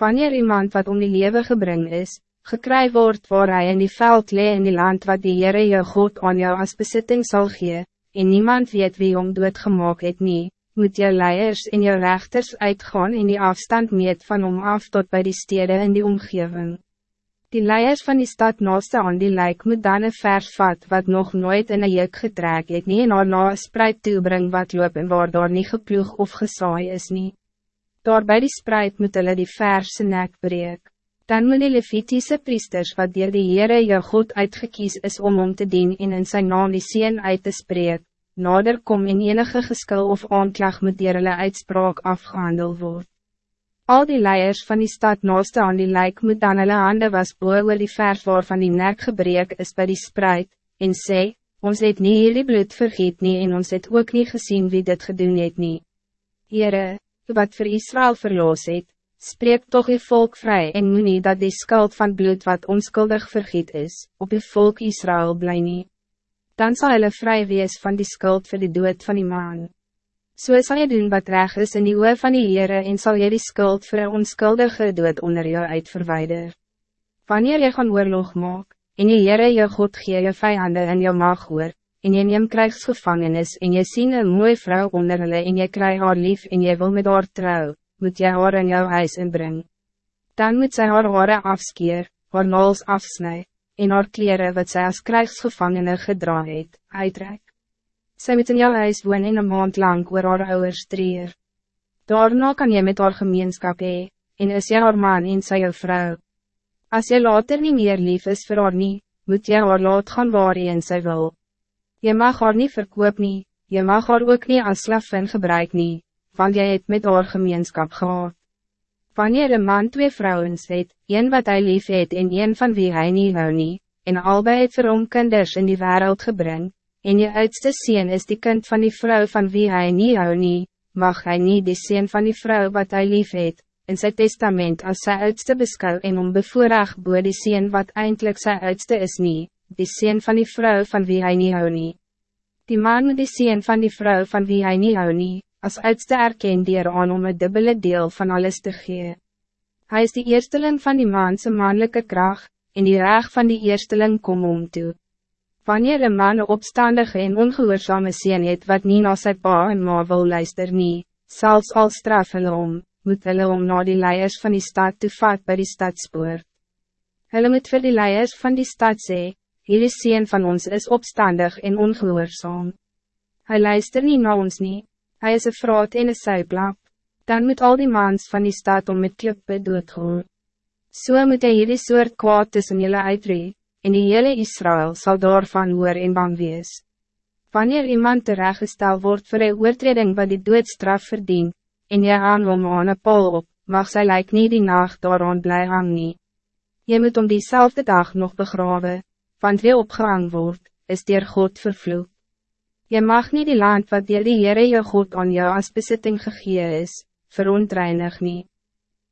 Wanneer iemand wat om die leven gebring is, gekry word waar hij in die veld lee in die land wat die Heere jou God aan jou as besitting sal gee, en niemand weet wie om doodgemaak het nie, moet jou leiers en jou rechters uitgaan en die afstand meet van om af tot bij die steden in die omgeving. Die leiers van die stad naaste aan die lijk moet dan een vers vat wat nog nooit in een juk getrek het nie en na een spreid toebring wat loop en waar daar nie geploeg of gesaai is nie. Daar by die spreid moet hulle die vers nek breek. Dan moet die Levitische priesters wat dier die Heere jou God uitgekies is om om te dien en in zijn naam die sien uit te spreek, nader kom en enige geskil of aanklag moet dier hulle uitspraak afgehandel word. Al die leiers van die stad naaste aan die lijk moet dan hulle hande was boe oor die vers waarvan die nek gebreek is bij die spreid, en sê, ons het nie hierdie bloed vergeet nie en ons het ook niet gezien wie dit gedoen het nie. Heere, wat voor Israël verloos het, spreek toch je volk vrij en moet nie dat die skuld van bloed wat onskuldig vergiet is, op je volk Israël bly nie. Dan zal hulle vrij wees van die skuld voor de dood van die maan. So sal jy doen wat reg is in die oor van die Heere en sal jy die skuld vir een onskuldige dood onder jou uitverwijder. Wanneer jy gaan oorlog maak, en die Heere jou God gee jou vijanden in jou mag hoor, en jy neem krijgsgevangenis en jy sien een mooie vrouw onder hulle en jy krijg haar lief en jy wil met haar trouw, moet jy haar in jou huis inbring. Dan moet sy haar hare afskeer, haar nals afsnij, en haar kleren wat zij als krijgsgevangene gedra het, uitrek. Sy moet in jou huis woon en een maand lang oor haar ouders treer. Daarna kan jy met haar gemeenskap hee, en is jy haar man en sy jou vrou. As jy later niet meer lief is vir haar nie, moet jy haar laat gaan waar jy en sy wil. Jy mag haar niet verkoop nie, jy mag haar ook niet als slaven gebruik nie, want jy het met haar gemeenskap gehad. Wanneer een man twee vrouwen het, een wat hij lief het en een van wie hij niet hou nie, en albei het vir hom kinders in die wereld gebring, en je oudste sien is die kind van die vrouw van wie hij niet hou nie, mag hij niet die sien van die vrouw wat hij lief het, in zijn testament als zijn oudste beskou en om bevoorrecht boe die sien wat eindelijk zijn oudste is nie, die sien van die vrouw van wie hij niet hou nie. Die man moet die sien van die vrouw van wie hij niet hou nie, als oudste erken die aan om een dubbele deel van alles te gee. Hij is die eersteling van die manse mannelijke kracht, en die reg van die eersteling kom om toe. Wanneer een man opstandige en ongehoorzame sien het wat niet na sy pa en ma wil luister nie, selfs al straf hulle om, moet hulle om na die leiers van die stad toe vat by die stadspoort. Hulle moet vir die leiers van die stad sê, hierdie sien van ons is opstandig en ongehoorzaam. Hij luister niet naar ons nie, hij is een vraat en een suiplap, dan moet al die mans van die stad om met klippe doodgaan. So moet hy hierdie soort kwaad tussen julle uitree, en die hele Israël zal daarvan hoor en bang wees. Wanneer iemand terechtgesteld wordt voor een oortreding wat die doodstraf verdient, en je aan hom aan een pol op, mag sy lijk niet die nacht daaraan bly hang nie. Je moet om diezelfde dag nog begraven, want wie opgehang wordt, is dier God vervloek. Je mag niet die land wat dier die Heere je God aan jou als bezitting gegee is, verontreinig niet.